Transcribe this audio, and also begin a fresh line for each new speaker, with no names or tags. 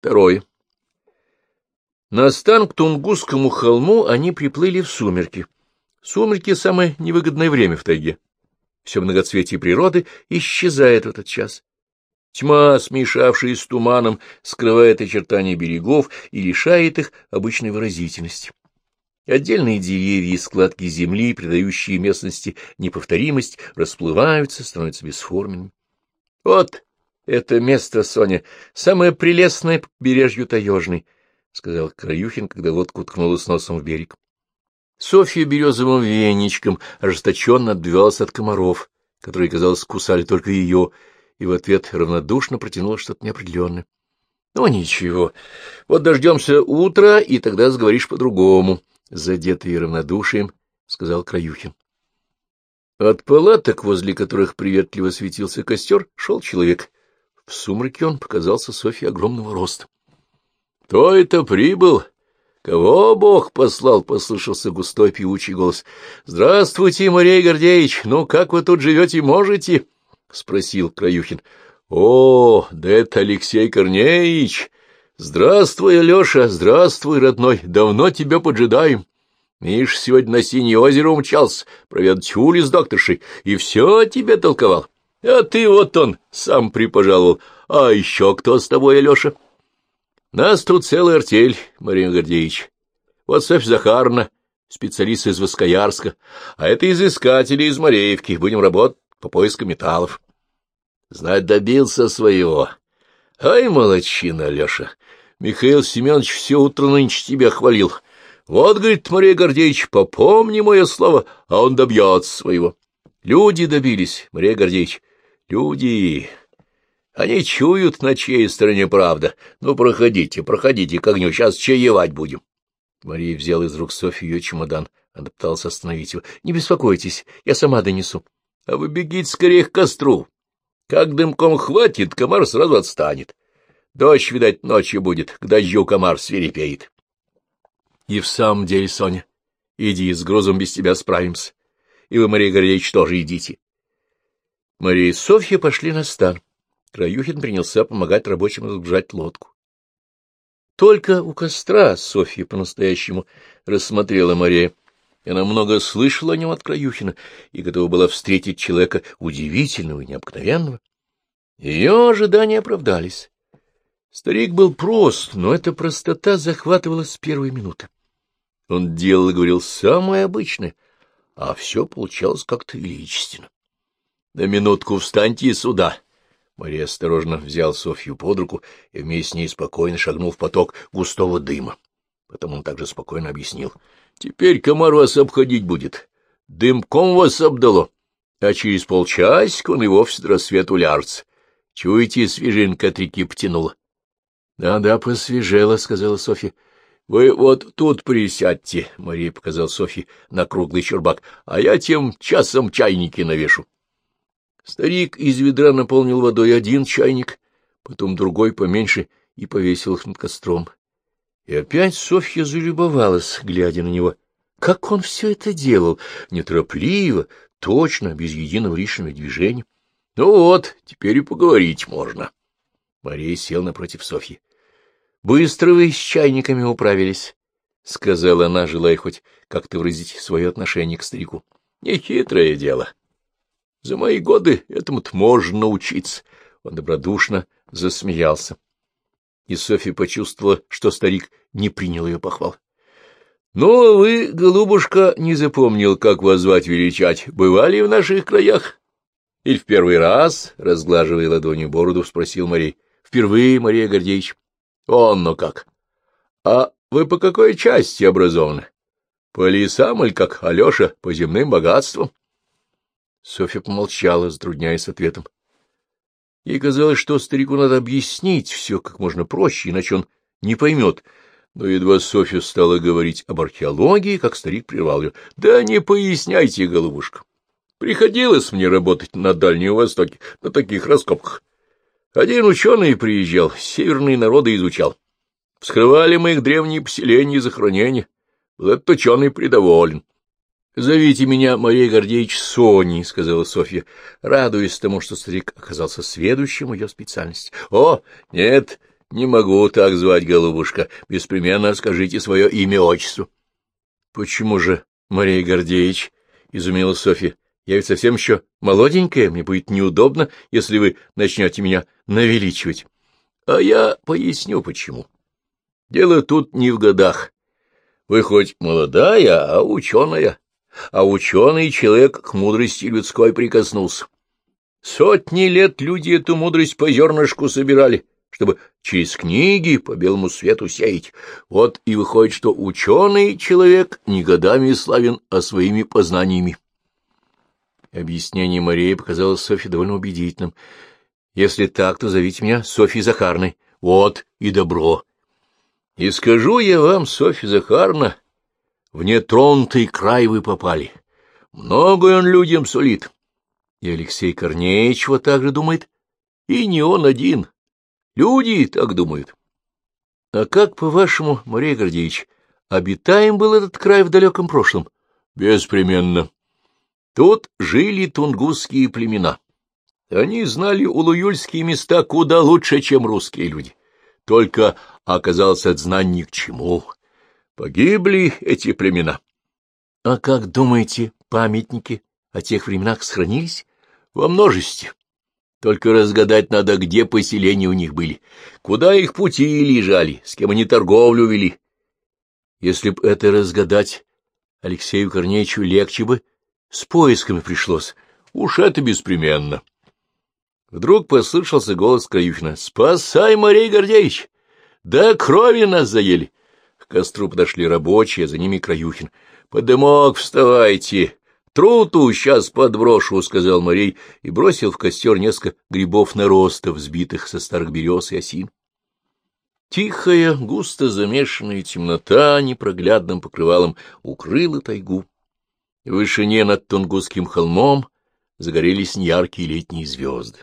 Второе. На стан к Тунгусскому холму они приплыли в сумерки. Сумерки — самое невыгодное время в тайге. Все многоцветие природы исчезает в этот час. Тьма, смешавшая с туманом, скрывает очертания берегов и лишает их обычной выразительности. Отдельные деревья и складки земли, придающие местности неповторимость, расплываются, становятся бесформенными. Вот это место, Соня, самое прелестное по побережью Таежной, — сказал Краюхин, когда лодка уткнулась носом в берег. Софья березовым веничком ожесточенно отбивалась от комаров, которые, казалось, кусали только ее, и в ответ равнодушно протянула что-то неопределенное. — Ну, ничего, вот дождемся утра, и тогда сговоришь по-другому, — задетый равнодушием, — сказал Краюхин. От палаток, возле которых приветливо светился костер, шел человек. В сумраке он показался Софье огромного роста. — Кто это прибыл? Кого Бог послал? — послышался густой певучий голос. — Здравствуйте, Марей Гордеевич. Ну, как вы тут живете, можете? — спросил Краюхин. — О, да это Алексей Корнеевич! Здравствуй, Алеша, здравствуй, родной, давно тебя поджидаем. Миш сегодня на Синее озеро умчался, проведать Ули с докторшей, и все о тебе толковал. А ты вот он, сам припожаловал. А еще кто с тобой, Алеша? Нас тут целая артель, Марина Гордеевич. Вот Софья Захаровна, специалист из Воскоярска, а это изыскатели из Мореевки. Будем работать по поиску металлов. Знать добился своего. Ай, молодчина, Алеша. Михаил Семенович все утро нынче тебя хвалил. — вот, говорит Мария Гордеевич, попомни мое слово, а он добьется своего. Люди добились, Мария Гордеевич, люди. Они чуют, на чьей стороне правда. Ну, проходите, проходите к огню, сейчас чаевать будем. Мария взяла из рук Софьи ее чемодан. Она пыталась остановить его. — Не беспокойтесь, я сама донесу. — А вы бегите скорее к костру. Как дымком хватит, комар сразу отстанет. Дождь, видать, ночью будет, к дождю комар свирепеет. И в самом деле, Соня, иди, с грузом без тебя справимся. И вы, Мария Гордеевич, тоже идите. Мария и Софья пошли на стан. Краюхин принялся помогать рабочим разгружать лодку. Только у костра Софья по-настоящему рассмотрела Мария. Она много слышала о нем от Краюхина и готова была встретить человека удивительного и необыкновенного. Ее ожидания оправдались. Старик был прост, но эта простота захватывала с первой минуты. Он делал и говорил самое обычное, а все получалось как-то величественно. — На минутку встаньте сюда. Мария осторожно взял Софью под руку и вместе с ней спокойно шагнул в поток густого дыма. Потом он также спокойно объяснил. — Теперь комар вас обходить будет. Дымком вас обдало, а через полчасика он и вовсе до рассвета уляжется. Чуете, свежинка от реки потянула. Да — Да-да, посвежела, — сказала Софья. Вы вот тут присядьте, — Мария показал Софье на круглый чурбак, — а я тем часом чайники навешу. Старик из ведра наполнил водой один чайник, потом другой поменьше и повесил их над костром. И опять Софья залюбовалась, глядя на него. Как он все это делал, неторопливо, точно, без единого лишнего движения. Ну вот, теперь и поговорить можно. Мария сел напротив Софьи. — Быстро вы с чайниками управились, — сказала она, желая хоть как-то выразить свое отношение к старику. — Нехитрое дело. За мои годы этому-то можно научиться. Он добродушно засмеялся. И Софья почувствовала, что старик не принял ее похвал. — Ну, вы, голубушка, не запомнил, как вас звать величать. Бывали в наших краях? — Или в первый раз, — разглаживая ладонью бороду, спросил Марей. — Впервые, Мария Гордеевич. Он, ну как. А вы по какой части образованы? По лесам или как Алеша, по земным богатствам? Софья помолчала, затрудняясь ответом. Ей казалось, что старику надо объяснить все как можно проще, иначе он не поймет. Но едва Софья стала говорить об археологии, как старик прервал ее. — Да не поясняйте, голубушка. Приходилось мне работать на Дальнем Востоке, на таких раскопках. Один ученый приезжал, северные народы изучал. Вскрывали мы их древние поселения и захоронения. Был этот ученый предоволен. — Зовите меня Мария Гордеевич Соней, — сказала Софья, радуясь тому, что старик оказался сведущим ее специальности. — О, нет, — Не могу так звать, голубушка. Беспременно скажите свое имя отчеству. — Почему же, Мария Гордеевич? — изумила Софья. — Я ведь совсем еще молоденькая, мне будет неудобно, если вы начнете меня навеличивать. — А я поясню, почему. Дело тут не в годах. Вы хоть молодая, а ученая, а ученый человек к мудрости людской прикоснулся. Сотни лет люди эту мудрость по зернышку собирали, чтобы через книги по белому свету сеять. Вот и выходит, что ученый человек не годами славен, а своими познаниями. Объяснение Марии показалось Софье довольно убедительным. Если так, то зовите меня Софьей Захарной. Вот и добро. И скажу я вам, Софья Захарна, в нетронутый край вы попали. Многое он людям сулит. И Алексей Корнеевич вот так же думает. И не он один. Люди так думают. А как, по-вашему, Мария Гордеевич, обитаем был этот край в далеком прошлом? Беспременно. Тут жили тунгусские племена. Они знали улуюльские места куда лучше, чем русские люди. Только оказалось от знаний ни к чему. Погибли эти племена. А как думаете, памятники о тех временах сохранились? Во множестве. Только разгадать надо, где поселения у них были, куда их пути лежали, с кем они торговлю вели. Если б это разгадать, Алексею Корнеевичу легче бы с поисками пришлось. Уж это беспременно. Вдруг послышался голос Краюхина. — Спасай, Марей Гордеевич! Да крови нас заели! Костру подошли рабочие, за ними Краюхин. — Подымок вставайте! Труту сейчас подброшу, — сказал Марей и бросил в костер несколько грибов наростов, сбитых со старых берез и осин. Тихая, густо замешанная темнота непроглядным покрывалом укрыла тайгу. В вышине над Тунгусским холмом загорелись неяркие летние звезды.